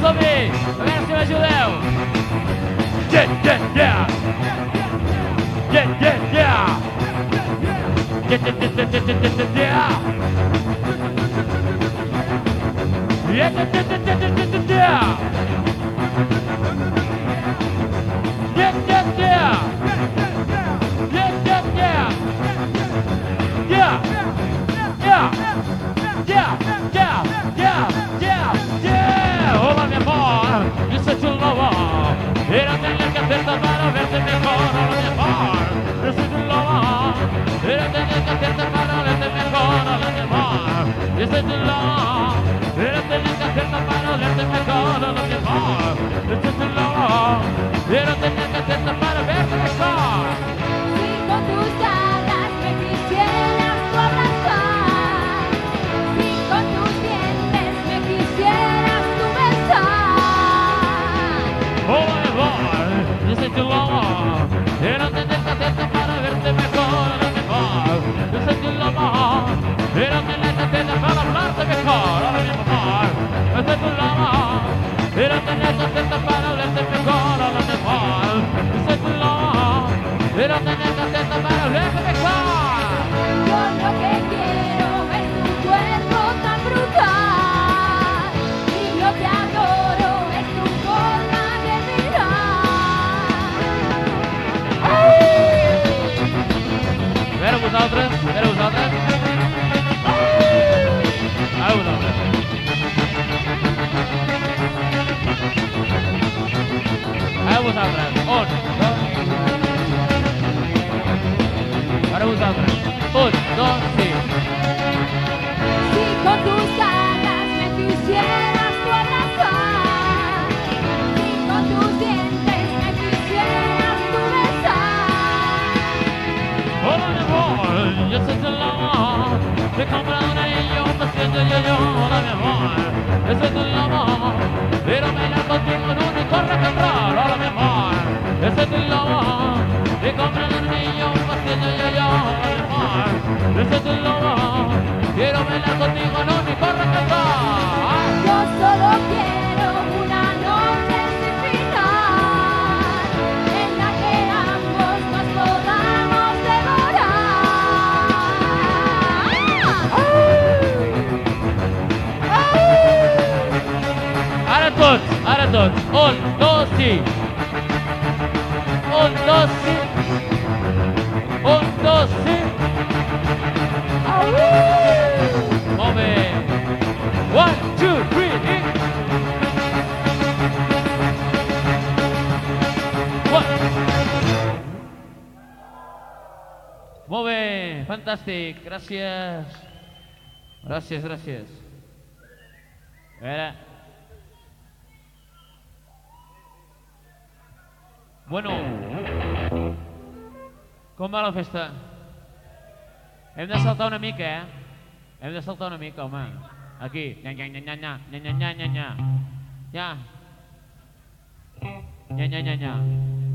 som-hi! A yeah, yeah! Yeah, yeah, yeah! Yeah, yeah, yeah, yeah, yeah, yeah, yeah! Yeah, yeah, yeah, yeah, yeah, yeah, yeah, yeah! Yeah, Era tener que para verte mejor, mejor. Yo sentí el amor. Era tener que para hablarte mejor, ahora mi amor. Yo sentí el. Era tener que para verte mejor, ahora mi amor. Yo sentí el. Era para hablarte mejor. Vosaltres, a veure vosaltres. Ara vosaltres. Ara vosaltres. Un, dos... Ara vosaltres. Un, dos, sí. Si con tus alas me quisieras tú abrazar, si con tus dientes me quisieras tú besar, amor, yo soy su amor, te compraré yo, me siento yo, yo, la mi amor. Yo soy amor, pero bailar contigo en un corre la me la mi Brandon. On, dos y. On, dos y. On, dos y. One, two, three. One. Muy bien, fantástico, gracias. Gracias, gracias. Era. Bueno, com va la festa? Hem de saltar una mica, eh? Hem de saltar una mica, home. Aquí. Nya, nya, nya, nya, nya, nya, nya, nya, nya. Ja. Nya, nya, nya, nya.